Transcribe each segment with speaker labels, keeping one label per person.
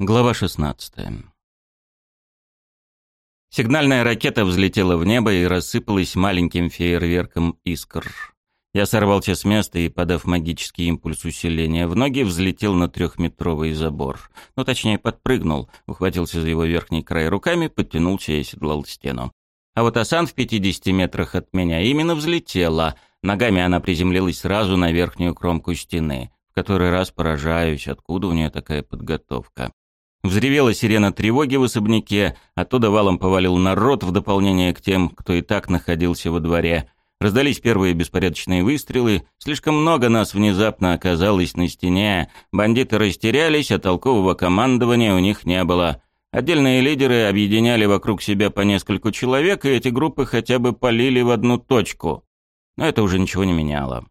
Speaker 1: Глава 16. Сигнальная ракета взлетела в небо и рассыпалась маленьким фейерверком искр. Я сорвался с места и, подав магический импульс усиления в ноги, взлетел на трехметровый забор. Ну, точнее, подпрыгнул, ухватился за его верхний край руками, подтянулся и оседлал стену. А вот Асан в 50 метрах от меня именно взлетела. Ногами она приземлилась сразу на верхнюю кромку стены. В который раз поражаюсь, откуда у нее такая подготовка. Взревела сирена тревоги в особняке, оттуда валом повалил народ в дополнение к тем, кто и так находился во дворе. Раздались первые беспорядочные выстрелы, слишком много нас внезапно оказалось на стене, бандиты растерялись, а толкового командования у них не было. Отдельные лидеры объединяли вокруг себя по нескольку человек, и эти группы хотя бы полили в одну точку. Но это уже ничего не меняло.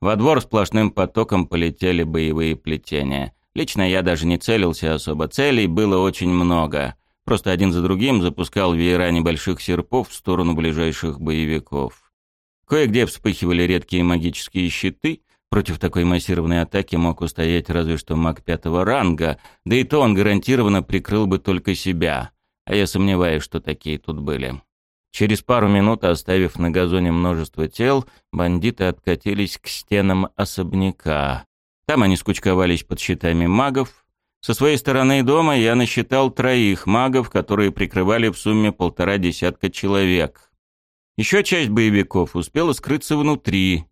Speaker 1: Во двор сплошным потоком полетели боевые плетения. Лично я даже не целился особо, целей было очень много. Просто один за другим запускал веера небольших серпов в сторону ближайших боевиков. Кое-где вспыхивали редкие магические щиты. Против такой массированной атаки мог устоять разве что маг пятого ранга, да и то он гарантированно прикрыл бы только себя. А я сомневаюсь, что такие тут были. Через пару минут, оставив на газоне множество тел, бандиты откатились к стенам особняка. Там они скучковались под щитами магов. Со своей стороны дома я насчитал троих магов, которые прикрывали в сумме полтора десятка человек. Еще часть боевиков успела скрыться внутри.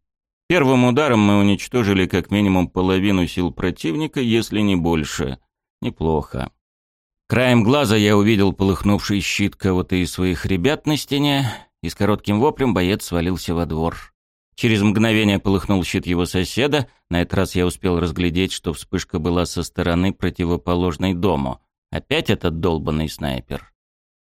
Speaker 1: Первым ударом мы уничтожили как минимум половину сил противника, если не больше. Неплохо. Краем глаза я увидел полыхнувший щит кого-то из своих ребят на стене, и с коротким воплем боец свалился во двор. Через мгновение полыхнул щит его соседа. На этот раз я успел разглядеть, что вспышка была со стороны противоположной дому. Опять этот долбанный снайпер.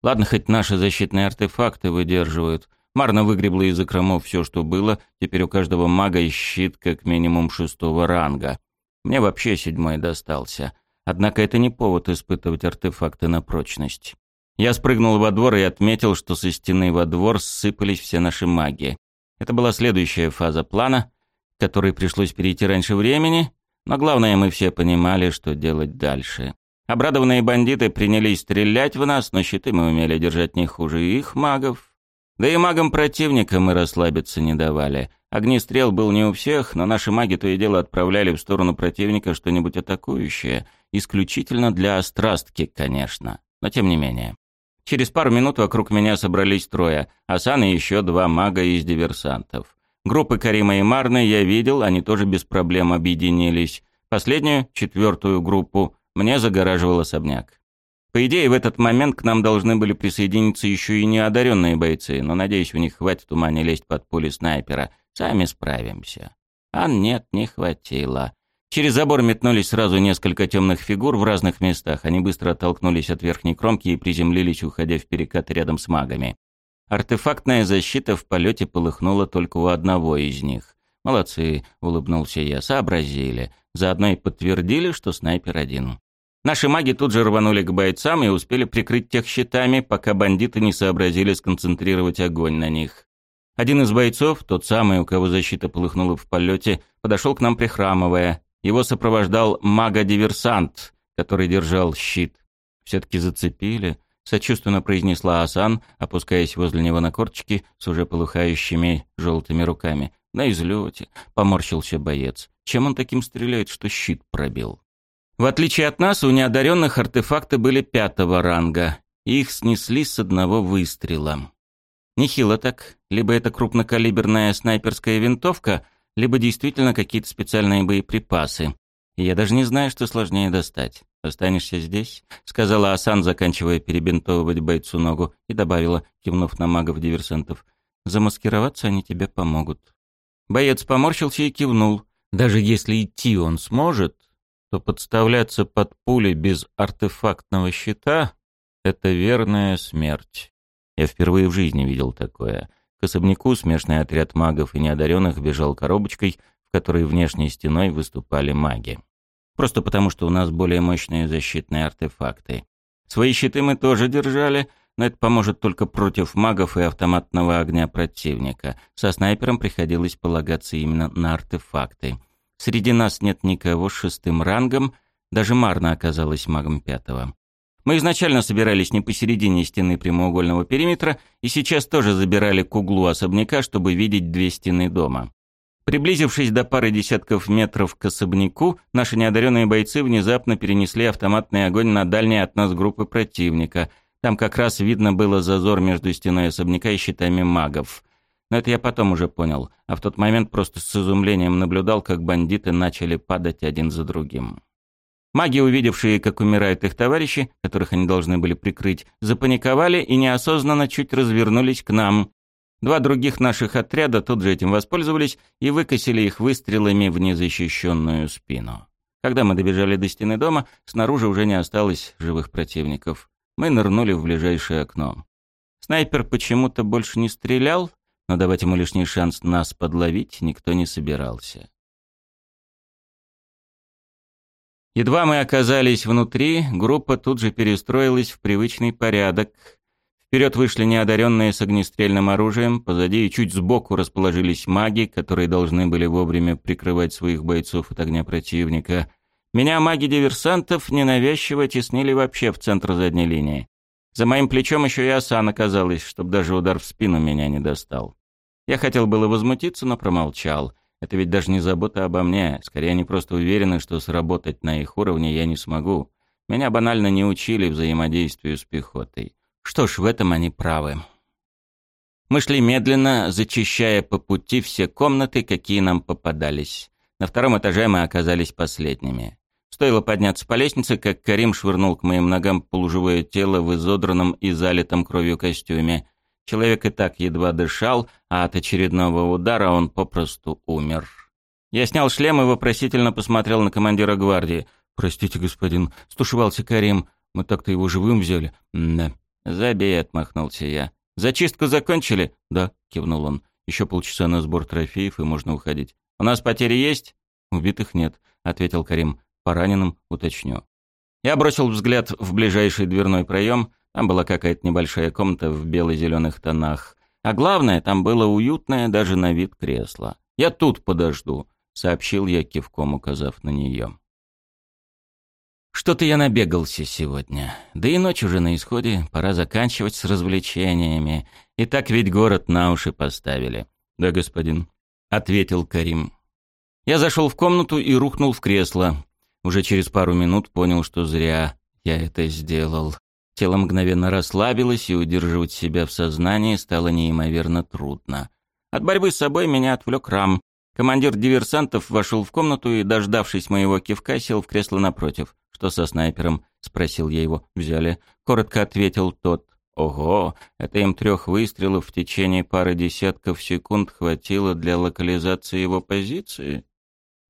Speaker 1: Ладно, хоть наши защитные артефакты выдерживают. Марно выгребла из окромов все, что было. Теперь у каждого мага щит как минимум шестого ранга. Мне вообще седьмой достался. Однако это не повод испытывать артефакты на прочность. Я спрыгнул во двор и отметил, что со стены во двор ссыпались все наши маги. Это была следующая фаза плана, к которой пришлось перейти раньше времени, но главное, мы все понимали, что делать дальше. Обрадованные бандиты принялись стрелять в нас, но щиты мы умели держать не хуже их магов. Да и магам противника мы расслабиться не давали. Огнестрел был не у всех, но наши маги то и дело отправляли в сторону противника что-нибудь атакующее, исключительно для острастки, конечно, но тем не менее. Через пару минут вокруг меня собрались трое, Асан и еще два мага из диверсантов. Группы Карима и Марны я видел, они тоже без проблем объединились. Последнюю, четвертую группу, мне загораживал особняк. По идее, в этот момент к нам должны были присоединиться еще и неодаренные бойцы, но, надеюсь, у них хватит ума не лезть под пули снайпера. Сами справимся. А нет, не хватило. Через забор метнулись сразу несколько темных фигур в разных местах. Они быстро оттолкнулись от верхней кромки и приземлились, уходя в перекат рядом с магами. Артефактная защита в полете полыхнула только у одного из них. «Молодцы», — улыбнулся я, — «сообразили». Заодно и подтвердили, что снайпер один. Наши маги тут же рванули к бойцам и успели прикрыть тех щитами, пока бандиты не сообразили сконцентрировать огонь на них. Один из бойцов, тот самый, у кого защита полыхнула в полете, подошел к нам прихрамывая. Его сопровождал мага-диверсант, который держал щит. «Все-таки зацепили», — сочувственно произнесла Асан, опускаясь возле него на корточки с уже полыхающими желтыми руками. «На излете», — поморщился боец. «Чем он таким стреляет, что щит пробил?» В отличие от нас, у неодаренных артефакты были пятого ранга. Их снесли с одного выстрела. Нехило так. Либо это крупнокалиберная снайперская винтовка, либо действительно какие-то специальные боеприпасы. Я даже не знаю, что сложнее достать. «Останешься здесь?» — сказала Асан, заканчивая перебинтовывать бойцу ногу, и добавила, кивнув на магов-диверсантов. «Замаскироваться они тебе помогут». Боец поморщился и кивнул. Даже если идти он сможет, то подставляться под пули без артефактного щита — это верная смерть. Я впервые в жизни видел такое — к особняку смешанный отряд магов и неодаренных бежал коробочкой, в которой внешней стеной выступали маги. Просто потому, что у нас более мощные защитные артефакты. Свои щиты мы тоже держали, но это поможет только против магов и автоматного огня противника. Со снайпером приходилось полагаться именно на артефакты. Среди нас нет никого с шестым рангом, Даже Марна оказалась магом пятого. Мы изначально собирались не посередине стены прямоугольного периметра и сейчас тоже забирали к углу особняка, чтобы видеть две стены дома. Приблизившись до пары десятков метров к особняку, наши неодаренные бойцы внезапно перенесли автоматный огонь на дальние от нас группы противника. Там как раз видно было зазор между стеной особняка и щитами магов. Но это я потом уже понял, а в тот момент просто с изумлением наблюдал, как бандиты начали падать один за другим. Маги, увидевшие, как умирают их товарищи, которых они должны были прикрыть, запаниковали и неосознанно чуть развернулись к нам. Два других наших отряда тут же этим воспользовались и выкосили их выстрелами в незащищенную спину. Когда мы добежали до стены дома, снаружи уже не осталось живых противников. Мы нырнули в ближайшее окно. Снайпер почему-то больше не стрелял, но давать ему лишний шанс нас подловить никто не собирался. Едва мы оказались внутри, группа тут же перестроилась в привычный порядок. Вперед вышли неодаренные с огнестрельным оружием, позади и чуть сбоку расположились маги, которые должны были вовремя прикрывать своих бойцов от огня противника. Меня маги-диверсантов ненавязчиво теснили вообще в центр задней линии. За моим плечом еще и Асан оказалась, чтобы даже удар в спину меня не достал. Я хотел было возмутиться, но промолчал. Это ведь даже не забота обо мне. Скорее, они просто уверены, что сработать на их уровне я не смогу. Меня банально не учили взаимодействию с пехотой. Что ж, в этом они правы. Мы шли медленно, зачищая по пути все комнаты, какие нам попадались. На втором этаже мы оказались последними. Стоило подняться по лестнице, как Карим швырнул к моим ногам полуживое тело в изодранном и залитом кровью костюме. Человек и так едва дышал, а от очередного удара он попросту умер. Я снял шлем и вопросительно посмотрел на командира гвардии. «Простите, господин, стушевался Карим. Мы так-то его живым взяли». «Да». «Забей», — отмахнулся я. «Зачистку закончили?» «Да», — кивнул он. «Еще полчаса на сбор трофеев, и можно уходить». «У нас потери есть?» «Убитых нет», — ответил Карим. «По раненым уточню». Я бросил взгляд в ближайший дверной проем. Там была какая-то небольшая комната в бело-зеленых тонах. А главное, там было уютное даже на вид кресло. «Я тут подожду», — сообщил я, кивком указав на нее. Что-то я набегался сегодня. Да и ночь уже на исходе, пора заканчивать с развлечениями. И так ведь город на уши поставили. «Да, господин», — ответил Карим. Я зашел в комнату и рухнул в кресло. Уже через пару минут понял, что зря я это сделал. Тело мгновенно расслабилось, и удерживать себя в сознании стало неимоверно трудно. От борьбы с собой меня отвлек Рам. Командир диверсантов вошел в комнату и, дождавшись моего кивка, сел в кресло напротив. «Что со снайпером?» — спросил я его. «Взяли». Коротко ответил тот. «Ого, это им трех выстрелов в течение пары десятков секунд хватило для локализации его позиции?»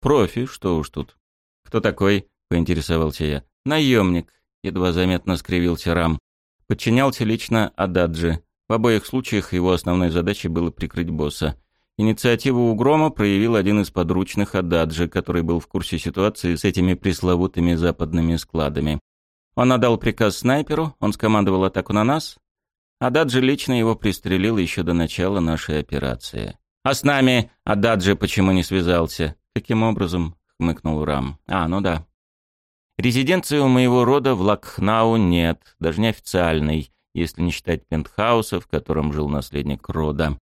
Speaker 1: «Профи, что уж тут». «Кто такой?» — поинтересовался я. «Наемник едва заметно скривился Рам. Подчинялся лично Ададжи. В обоих случаях его основной задачей было прикрыть босса. Инициативу у Грома проявил один из подручных Ададжи, который был в курсе ситуации с этими пресловутыми западными складами. Он отдал приказ снайперу, он скомандовал атаку на нас. Ададжи лично его пристрелил еще до начала нашей операции. «А с нами Ададжи почему не связался?» «Каким образом?» — хмыкнул Рам. «А, ну да. Резиденции у моего рода в Лакхнау нет, даже не официальной, если не считать пентхауса, в котором жил наследник рода.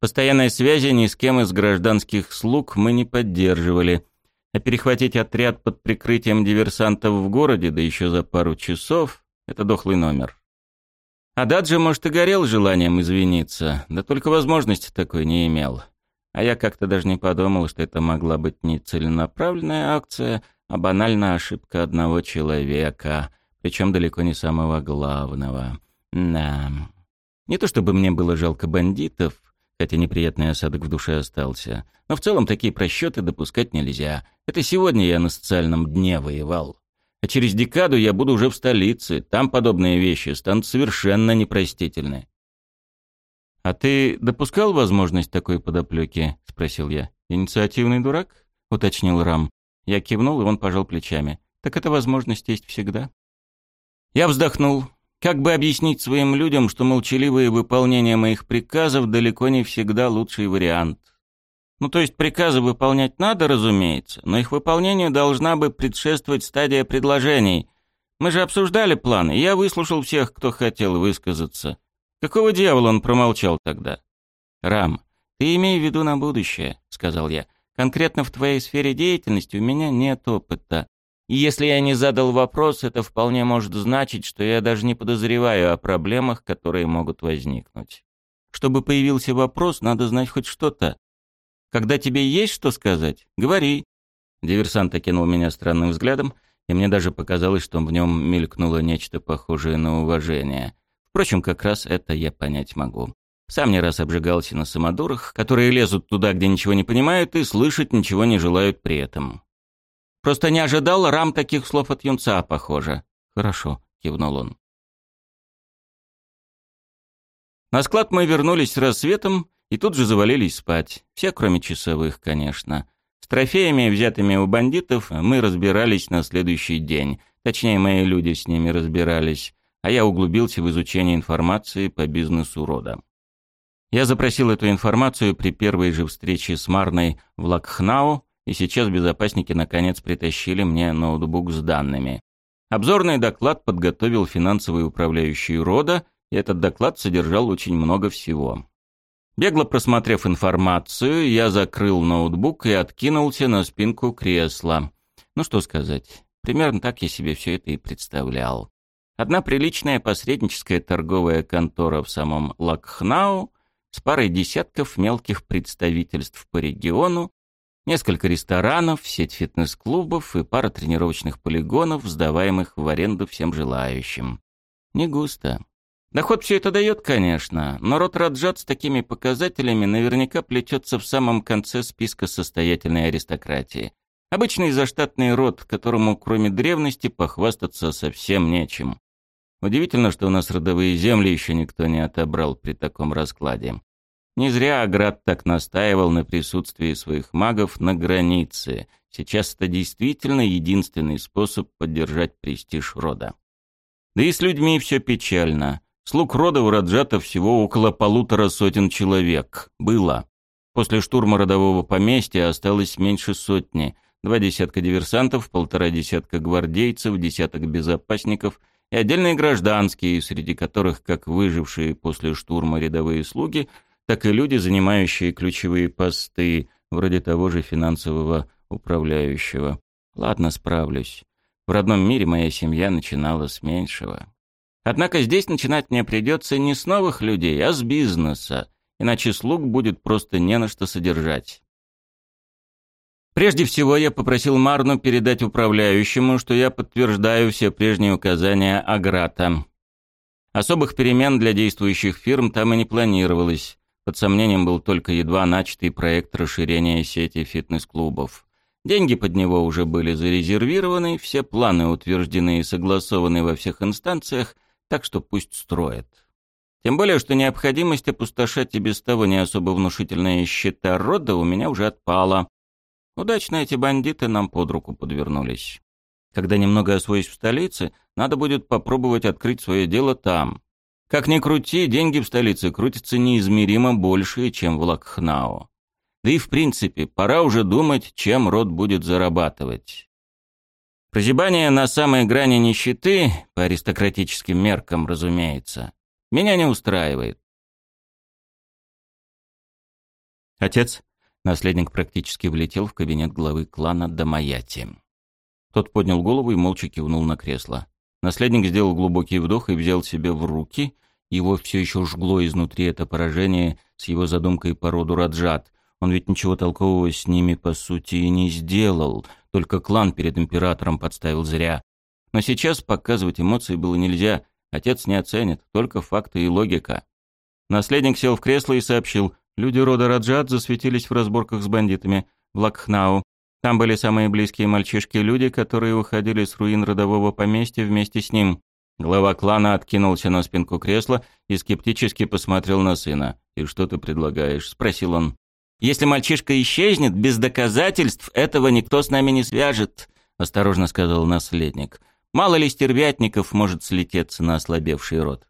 Speaker 1: Постоянной связи ни с кем из гражданских слуг мы не поддерживали, а перехватить отряд под прикрытием диверсантов в городе, да еще за пару часов, это дохлый номер. А Даджи, может, и горел желанием извиниться, да только возможности такой не имел. А я как-то даже не подумал, что это могла быть не целенаправленная акция, а банальная ошибка одного человека, причем далеко не самого главного. Да. Не то чтобы мне было жалко бандитов, хотя неприятный осадок в душе остался, но в целом такие просчеты допускать нельзя. Это сегодня я на социальном дне воевал. А через декаду я буду уже в столице, там подобные вещи станут совершенно непростительны. «А ты допускал возможность такой подоплеки?» — спросил я. «Инициативный дурак?» — уточнил Рам. Я кивнул, и он пожал плечами. Так эта возможность есть всегда. Я вздохнул. Как бы объяснить своим людям, что молчаливое выполнение моих приказов далеко не всегда лучший вариант? Ну, то есть приказы выполнять надо, разумеется, но их выполнению должна бы предшествовать стадия предложений. Мы же обсуждали планы, и я выслушал всех, кто хотел высказаться. Какого дьявола он промолчал тогда? Рам, ты имей в виду на будущее, сказал я. Конкретно в твоей сфере деятельности у меня нет опыта. И если я не задал вопрос, это вполне может значить, что я даже не подозреваю о проблемах, которые могут возникнуть. Чтобы появился вопрос, надо знать хоть что-то. Когда тебе есть что сказать, говори. Диверсант окинул меня странным взглядом, и мне даже показалось, что в нем мелькнуло нечто похожее на уважение. Впрочем, как раз это я понять могу. Сам не раз обжигался на самодурах, которые лезут туда, где ничего не понимают, и слышать ничего не желают при этом. Просто не ожидал рам таких слов от юнца, похоже. Хорошо, кивнул он. На склад мы вернулись с рассветом, и тут же завалились спать. Все, кроме часовых, конечно. С трофеями, взятыми у бандитов, мы разбирались на следующий день. Точнее, мои люди с ними разбирались, а я углубился в изучение информации по бизнесу рода. Я запросил эту информацию при первой же встрече с Марной в Лакхнау, и сейчас безопасники наконец притащили мне ноутбук с данными. Обзорный доклад подготовил финансовый управляющий рода, и этот доклад содержал очень много всего. Бегло просмотрев информацию, я закрыл ноутбук и откинулся на спинку кресла. Ну что сказать, примерно так я себе все это и представлял. Одна приличная посредническая торговая контора в самом Лакхнау с парой десятков мелких представительств по региону, несколько ресторанов, сеть фитнес-клубов и пара тренировочных полигонов, сдаваемых в аренду всем желающим. Не густо. Доход все это дает, конечно, но род Раджат с такими показателями наверняка плетется в самом конце списка состоятельной аристократии. Обычный заштатный род, которому кроме древности похвастаться совсем нечем. Удивительно, что у нас родовые земли еще никто не отобрал при таком раскладе. Не зря Аград так настаивал на присутствии своих магов на границе. Сейчас это действительно единственный способ поддержать престиж рода. Да и с людьми все печально. Слуг рода у Раджата всего около полутора сотен человек. Было. После штурма родового поместья осталось меньше сотни. Два десятка диверсантов, полтора десятка гвардейцев, десяток безопасников и отдельные гражданские, среди которых как выжившие после штурма рядовые слуги, так и люди, занимающие ключевые посты, вроде того же финансового управляющего. Ладно, справлюсь. В родном мире моя семья начинала с меньшего. Однако здесь начинать мне придется не с новых людей, а с бизнеса, иначе слуг будет просто не на что содержать. Прежде всего я попросил Марну передать управляющему, что я подтверждаю все прежние указания Аграта. Особых перемен для действующих фирм там и не планировалось. Под сомнением был только едва начатый проект расширения сети фитнес-клубов. Деньги под него уже были зарезервированы, все планы утверждены и согласованы во всех инстанциях, так что пусть строят. Тем более, что необходимость опустошать и без того не особо внушительные счета рода у меня уже отпала. Удачно эти бандиты нам под руку подвернулись. Когда немного освоюсь в столице, надо будет попробовать открыть свое дело там. Как ни крути, деньги в столице крутятся неизмеримо больше, чем в Лакхнау. Да и в принципе, пора уже думать, чем род будет зарабатывать. Прозябание на самой грани нищеты, по аристократическим меркам, разумеется, меня не устраивает. Отец, наследник практически влетел в кабинет главы клана Дамаяти. Тот поднял голову и молча кивнул на кресло. Наследник сделал глубокий вдох и взял себя в руки. Его все еще жгло изнутри это поражение с его задумкой по роду Раджат. Он ведь ничего толкового с ними, по сути, и не сделал — только клан перед императором подставил зря. Но сейчас показывать эмоции было нельзя. Отец не оценит, только факты и логика. Наследник сел в кресло и сообщил. Люди рода Раджат засветились в разборках с бандитами в Лакхнау. Там были самые близкие мальчишки-люди, которые уходили с руин родового поместья вместе с ним. Глава клана откинулся на спинку кресла и скептически посмотрел на сына. «И что ты предлагаешь?» – спросил он. Если мальчишка исчезнет, без доказательств этого никто с нами не свяжет», — осторожно сказал наследник. «Мало ли стервятников может слететься на ослабевший род».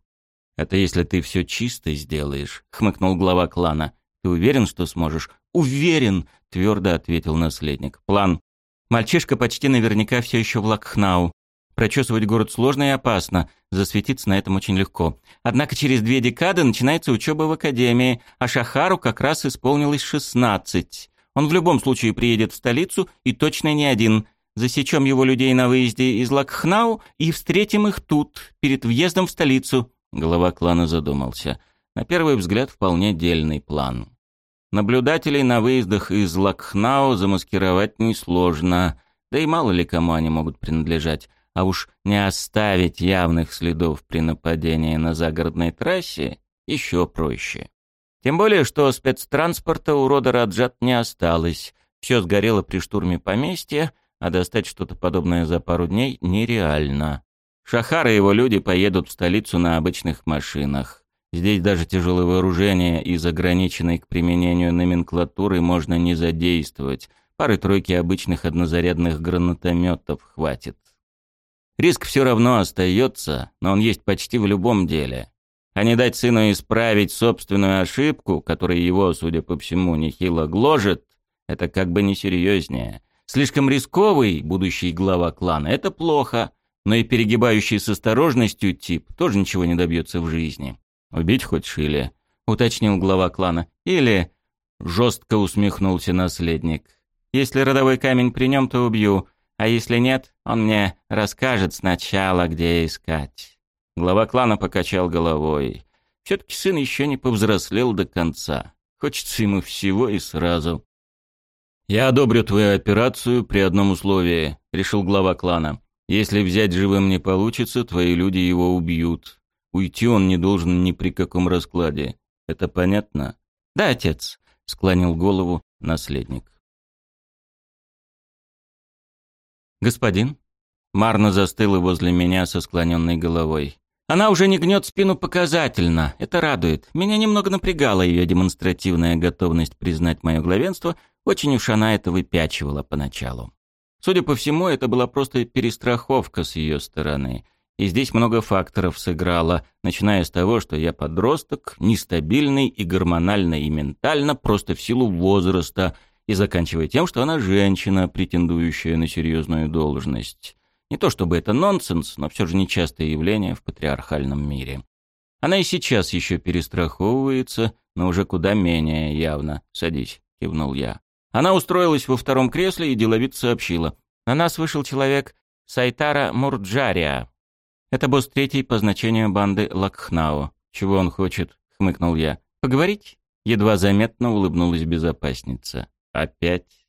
Speaker 1: «Это если ты все чисто сделаешь», — хмыкнул глава клана. Ты уверен, что сможешь? Уверен, твердо ответил наследник. План. Мальчишка почти наверняка все еще в Лакхнау. Прочесывать город сложно и опасно, засветиться на этом очень легко. Однако через две декады начинается учеба в академии, а Шахару как раз исполнилось шестнадцать. Он в любом случае приедет в столицу и точно не один. Засечем его людей на выезде из Лакхнау и встретим их тут, перед въездом в столицу. Глава клана задумался. На первый взгляд вполне дельный план. Наблюдателей на выездах из Лакхнау замаскировать несложно, да и мало ли кому они могут принадлежать. А уж не оставить явных следов при нападении на загородной трассе еще проще. Тем более, что спецтранспорта у рода Раджат не осталось. Все сгорело при штурме поместья, а достать что-то подобное за пару дней нереально. Шахар и его люди поедут в столицу на обычных машинах. Здесь даже тяжелое вооружение из ограниченной к применению номенклатуры можно не задействовать. Пары-тройки обычных однозарядных гранатометов хватит. Риск все равно остается, но он есть почти в любом деле. А не дать сыну исправить собственную ошибку, которая его, судя по всему, нехило гложет, это как бы несерьезнее. Слишком рисковый будущий глава клана – это плохо, но и перегибающий с осторожностью тип тоже ничего не добьется в жизни. «Убить хочешь или?» – уточнил глава клана. «Или...» – жестко усмехнулся наследник. «Если родовой камень при нем, то убью, а если нет, он мне расскажет сначала, где искать. Глава клана покачал головой. Все-таки сын еще не повзрослел до конца. Хочется ему всего и сразу. «Я одобрю твою операцию при одном условии», — решил глава клана. «Если взять живым не получится, твои люди его убьют. Уйти он не должен ни при каком раскладе. Это понятно?» «Да, отец», — склонил голову наследник. «Господин?» Марна застыла возле меня со склоненной головой. Она уже не гнет спину показательно, это радует. Меня немного напрягала ее демонстративная готовность признать мое главенство, очень уж она это выпячивала поначалу. Судя по всему, это была просто перестраховка с ее стороны. И здесь много факторов сыграло, начиная с того, что я подросток, нестабильный и гормонально, и ментально, просто в силу возраста – и заканчивая тем, что она женщина, претендующая на серьезную должность. Не то чтобы это нонсенс, но все же нечастое явление в патриархальном мире. Она и сейчас еще перестраховывается, но уже куда менее явно. «Садись», — кивнул я. Она устроилась во втором кресле и деловито сообщила. На нас вышел человек Сайтара Мурджария. Это босс третий по значению банды Лакхнау. «Чего он хочет?» — хмыкнул я. «Поговорить?» Едва заметно улыбнулась безопасница. Опять